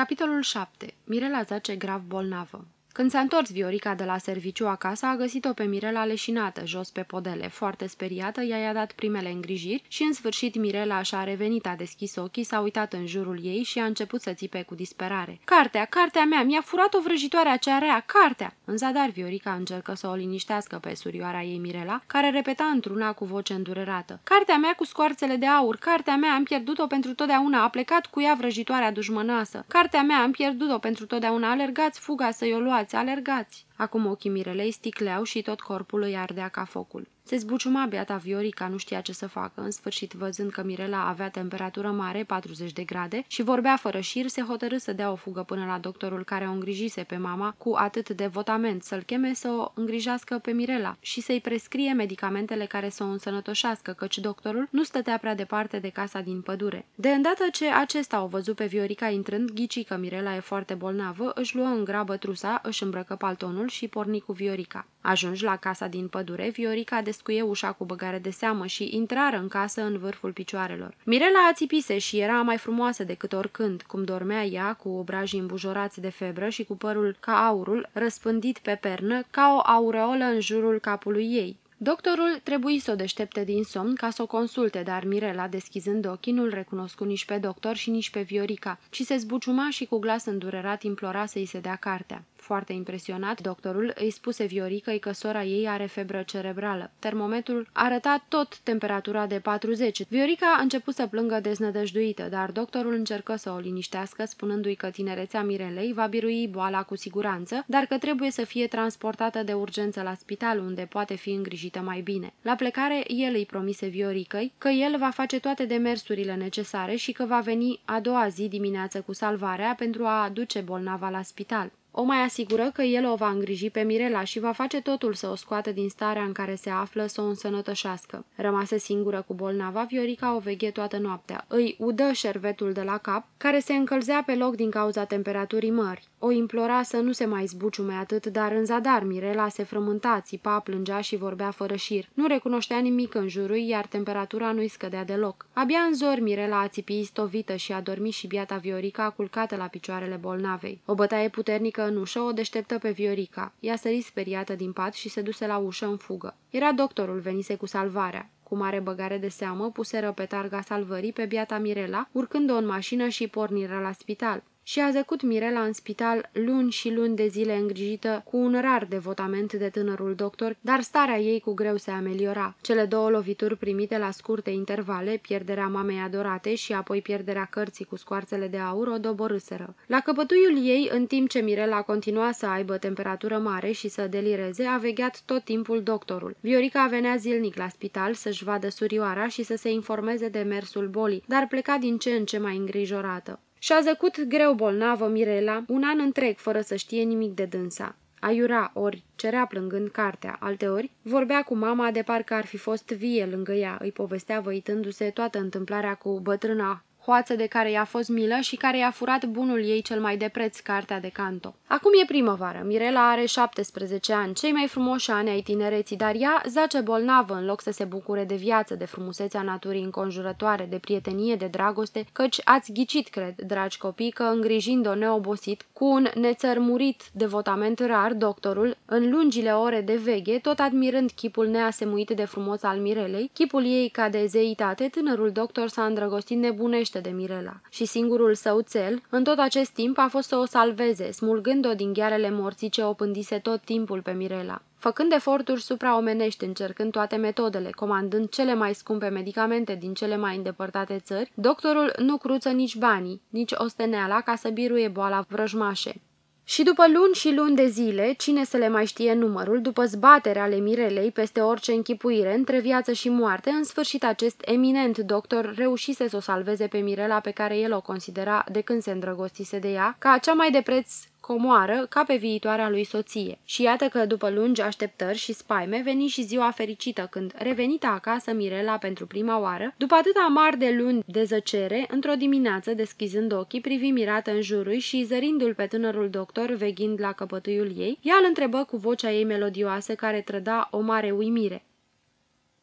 Capitolul 7. Mirela zace grav bolnavă când s-a întors Viorica de la serviciu acasă, a găsit-o pe Mirela leșinată, jos pe podele. Foarte speriată, ea i-a dat primele îngrijiri și în sfârșit Mirela și-a revenit, a deschis ochii, s-a uitat în jurul ei și a început să țipe cu disperare. Cartea, cartea mea, mi-a furat o vrăjitoare acea rea, cartea! În zadar Viorica încercă să o liniștească pe surioara ei Mirela, care repeta într-una cu voce îndurerată. Cartea mea cu scoarțele de aur, cartea mea, am pierdut-o pentru totdeauna, a plecat cu ea vrăjitoarea dușmănoasă. Cartea mea, am pierdut-o pentru totdeauna, alergați fuga să-i o luați alergați, alergați! Acum ochii Mirelei sticleau și tot corpul îi ardea ca focul. Se zbuciuma beata Viorica, nu știa ce să facă. În sfârșit, văzând că Mirela avea temperatură mare, 40 de grade, și vorbea fără șir, se hotărâ să dea o fugă până la doctorul care o îngrijise pe mama cu atât de votament, să-l cheme să o îngrijească pe Mirela și să-i prescrie medicamentele care să o însănătoșească, căci doctorul nu stătea prea departe de casa din pădure. De îndată ce acesta o văzut pe Viorica intrând, ghici că Mirela e foarte bolnavă, își luă în grabă trusa, își îmbrăcă paltonul și porni cu Viorica. Ajungi la casa din pădure, Viorica descuie ușa cu băgare de seamă și intrară în casă în vârful picioarelor. Mirela ațipise și era mai frumoasă decât oricând, cum dormea ea cu obrajii îmbujorați de febră și cu părul ca aurul răspândit pe pernă, ca o aureolă în jurul capului ei. Doctorul trebuie să o deștepte din somn ca să o consulte, dar Mirela, deschizând ochii, nu-l recunoscu nici pe doctor și nici pe Viorica, ci se zbuciuma și cu glas îndurerat implora să-i se dea cartea. Foarte impresionat, doctorul îi spuse Vioricăi că sora ei are febră cerebrală. Termometrul arăta tot temperatura de 40. Viorica a început să plângă deznădăjduită, dar doctorul încercă să o liniștească, spunându-i că tinerețea Mirelei va birui boala cu siguranță, dar că trebuie să fie transportată de urgență la spital, unde poate fi îngrijită mai bine. La plecare, el îi promise Vioricăi că el va face toate demersurile necesare și că va veni a doua zi dimineață cu salvarea pentru a aduce bolnava la spital. O mai asigură că el o va îngriji pe Mirela și va face totul să o scoată din starea în care se află să o însănătoșească. Rămase singură cu bolnava, Viorica o veghe toată noaptea. Îi udă șervetul de la cap, care se încălzea pe loc din cauza temperaturii mări. O implora să nu se mai zbuciume atât, dar în zadar Mirela se frământa, țipa, plângea și vorbea fără șir. Nu recunoștea nimic în jurul, iar temperatura nu-i scădea deloc. Abia în zor Mirela a țipit stovită și a dormit și biata Viorica culcată la picioarele bolnavei. O bătaie puternică în ușă o deșteptă pe Viorica. Ea sări speriată din pat și se duse la ușă în fugă. Era doctorul, venise cu salvarea. Cu mare băgare de seamă, puseră pe targa salvării pe biata Mirela, urcând-o în mașină și porniră la spital și a zăcut Mirela în spital luni și luni de zile îngrijită cu un rar devotament de tânărul doctor, dar starea ei cu greu se ameliora. Cele două lovituri primite la scurte intervale, pierderea mamei adorate și apoi pierderea cărții cu scoarțele de aur, o doborâseră. La căpătuiul ei, în timp ce Mirela continua să aibă temperatură mare și să delireze, a vegheat tot timpul doctorul. Viorica venea zilnic la spital să-și vadă surioara și să se informeze de mersul bolii, dar pleca din ce în ce mai îngrijorată. Și-a zăcut greu bolnavă Mirela, un an întreg fără să știe nimic de dânsa. Aiura, ori cerea plângând cartea, alteori vorbea cu mama de parcă ar fi fost vie lângă ea, îi povestea văitându-se toată întâmplarea cu bătrâna hoață de care i-a fost milă și care i-a furat bunul ei cel mai de preț, cartea de canto. Acum e primăvară, Mirela are 17 ani, cei mai frumoși ani ai tinereții, dar ea zace bolnavă în loc să se bucure de viață, de frumusețea naturii înconjurătoare, de prietenie, de dragoste, căci ați ghicit, cred, dragi copii, că îngrijind-o neobosit, cu un nețărmurit devotament rar, doctorul, în lungile ore de veghe, tot admirând chipul neasemuit de frumos al Mirelei, chipul ei ca de zeitate, tânărul doctor s-a îndrăgostit nebunește de Mirela. Și singurul său cel, în tot acest timp, a fost să o salveze, smulgând-o din ghearele morții ce o pândise tot timpul pe Mirela. Făcând eforturi supraomenești, încercând toate metodele, comandând cele mai scumpe medicamente din cele mai îndepărtate țări, doctorul nu cruță nici banii, nici osteneala ca să biruie boala vrăjmașe. Și după luni și luni de zile, cine să le mai știe numărul, după zbaterea ale Mirelei peste orice închipuire între viață și moarte, în sfârșit acest eminent doctor reușise să o salveze pe Mirela pe care el o considera de când se îndrăgostise de ea, ca cea mai de preț comoară ca pe viitoarea lui soție. Și iată că, după lungi așteptări și spaime, veni și ziua fericită când, revenită acasă Mirela pentru prima oară, după atâta mar de luni de zăcere, într-o dimineață, deschizând ochii, privi mirată în jurul și, zărindu-l pe tânărul doctor, veghind la căpătâiul ei, ea îl întrebă cu vocea ei melodioasă care trăda o mare uimire.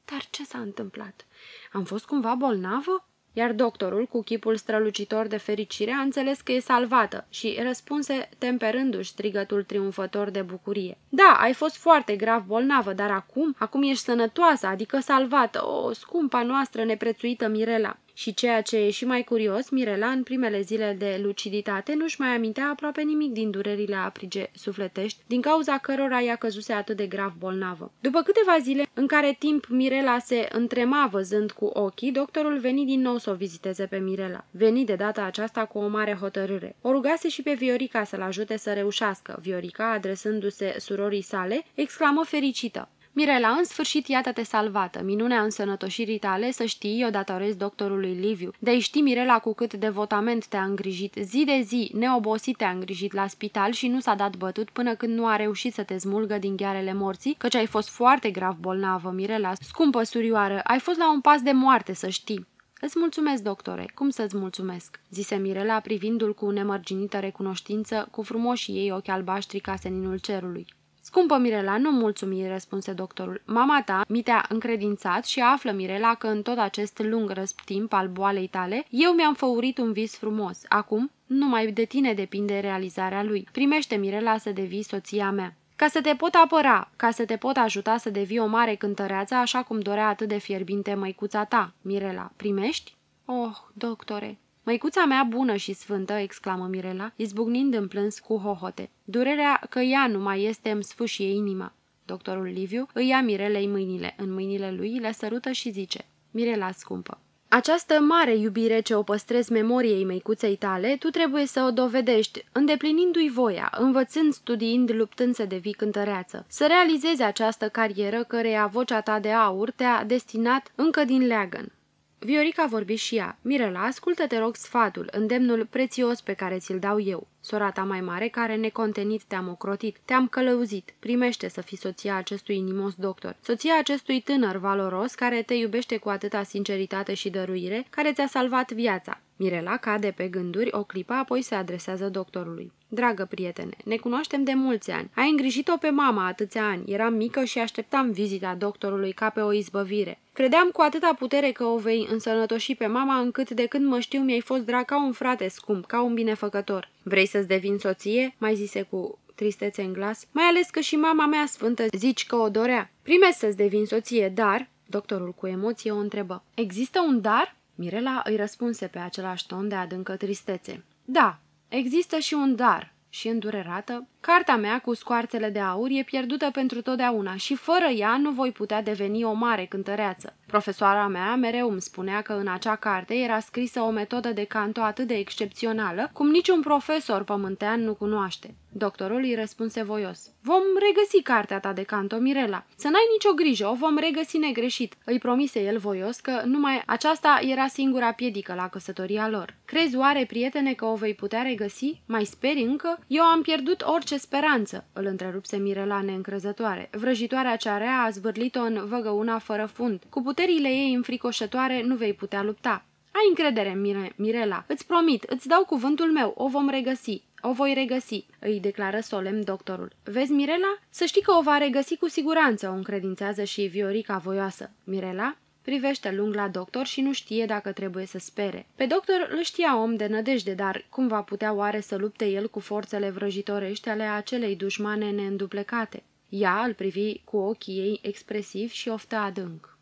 Dar ce s-a întâmplat? Am fost cumva bolnavă?" Iar doctorul, cu chipul strălucitor de fericire, a înțeles că e salvată și răspunse temperându-și strigătul triumfător de bucurie. Da, ai fost foarte grav bolnavă, dar acum, acum ești sănătoasă, adică salvată, o scumpa noastră neprețuită Mirela. Și ceea ce e și mai curios, Mirela, în primele zile de luciditate, nu-și mai amintea aproape nimic din durerile aprige sufletești, din cauza cărora i-a căzuse atât de grav bolnavă. După câteva zile, în care timp Mirela se întrema văzând cu ochii, doctorul veni din nou să o viziteze pe Mirela. Veni de data aceasta cu o mare hotărâre. O rugase și pe Viorica să-l ajute să reușească. Viorica, adresându-se surorii sale, exclamă fericită. Mirela, în sfârșit, iată-te salvată. Minunea însănătoșirii tale, să știi, o datorezi doctorului Liviu. De ști, Mirela, cu cât devotament te-a îngrijit. Zi de zi, neobosit te-a îngrijit la spital și nu s-a dat bătut până când nu a reușit să te smulgă din ghearele morții, căci ai fost foarte grav bolnavă, Mirela. Scumpă surioară, ai fost la un pas de moarte, să știi. Îți mulțumesc, doctore. Cum să-ți mulțumesc?" zise Mirela, privindu-l cu nemărginită recunoștință, cu frumoșii ei ochi albaștri ca seninul cerului. Scumpă Mirela, nu mulțumi, răspunse doctorul. Mama ta mi te-a încredințat și află, Mirela, că în tot acest lung răstimp al boalei tale, eu mi-am făurit un vis frumos. Acum, numai de tine depinde realizarea lui. Primește, Mirela, să devii soția mea. Ca să te pot apăra, ca să te pot ajuta să devii o mare cântăreață, așa cum dorea atât de fierbinte măicuța ta, Mirela. Primești? Oh, doctore, Măicuța mea bună și sfântă, exclamă Mirela, izbucnind în plâns cu hohote. Durerea că ea nu mai este îmi sfâșie inima. Doctorul Liviu îi ia Mirelei mâinile. În mâinile lui le sărută și zice, Mirela scumpă. Această mare iubire ce o păstrezi memoriei măicuței tale, tu trebuie să o dovedești, îndeplinindu-i voia, învățând, studiind, luptând să devii cântăreață. Să realizezi această carieră căreia vocea ta de aur te-a destinat încă din leagăn. Viorica vorbi și ea. Mirela, ascultă, te rog, sfatul, îndemnul prețios pe care ți-l dau eu. Sora ta mai mare, care necontenit te-am ocrotit, te-am călăuzit, primește să fii soția acestui inimos doctor, soția acestui tânăr valoros care te iubește cu atâta sinceritate și dăruire, care ți-a salvat viața. Mirela cade pe gânduri o clipă, apoi se adresează doctorului. Dragă prietene, ne cunoaștem de mulți ani. Ai îngrijit-o pe mama atâția ani. Eram mică și așteptam vizita doctorului ca pe o izbăvire. Credeam cu atâta putere că o vei însănătoși pe mama încât de când mă știu mi-ai fost drag ca un frate scump, ca un binefăcător. Vrei să-ți devin soție?" mai zise cu tristețe în glas, mai ales că și mama mea sfântă zici că o dorea. Primesc să-ți devin soție, dar... Doctorul cu emoție o întrebă. Există un dar? Mirela îi răspunse pe același ton de adâncă tristețe. Da, există și un dar, și îndurerată, cartea mea cu scoarțele de aur e pierdută pentru totdeauna și fără ea nu voi putea deveni o mare cântăreață. Profesoara mea mereu îmi spunea că în acea carte era scrisă o metodă de canto atât de excepțională, cum niciun profesor pământean nu cunoaște. Doctorul îi răspunse voios. Vom regăsi cartea ta de canto, Mirela. Să n-ai nicio grijă, o vom regăsi negreșit. Îi promise el voios că numai aceasta era singura piedică la căsătoria lor. Crezi oare, prietene, că o vei putea regăsi? Mai speri încă? Eu am pierdut orice speranță, îl întrerupse Mirela neîncrezătoare. Vrăjitoarea cea rea a zvârlit-o în văgăuna fără fund. Cu puterile ei înfricoșătoare nu vei putea lupta. Ai încredere în mine, Mirela. Îți promit, îți dau cuvântul meu, o vom regăsi. O voi regăsi, îi declară solemn doctorul. Vezi, Mirela? Să știi că o va regăsi cu siguranță, o încredințează și Viorica voioasă. Mirela? Privește lung la doctor și nu știe dacă trebuie să spere. Pe doctor îl știa om de nădejde, dar cum va putea oare să lupte el cu forțele vrăjitorești ale acelei dușmane neînduplecate? Ea îl privi cu ochii ei expresiv și oftă adânc.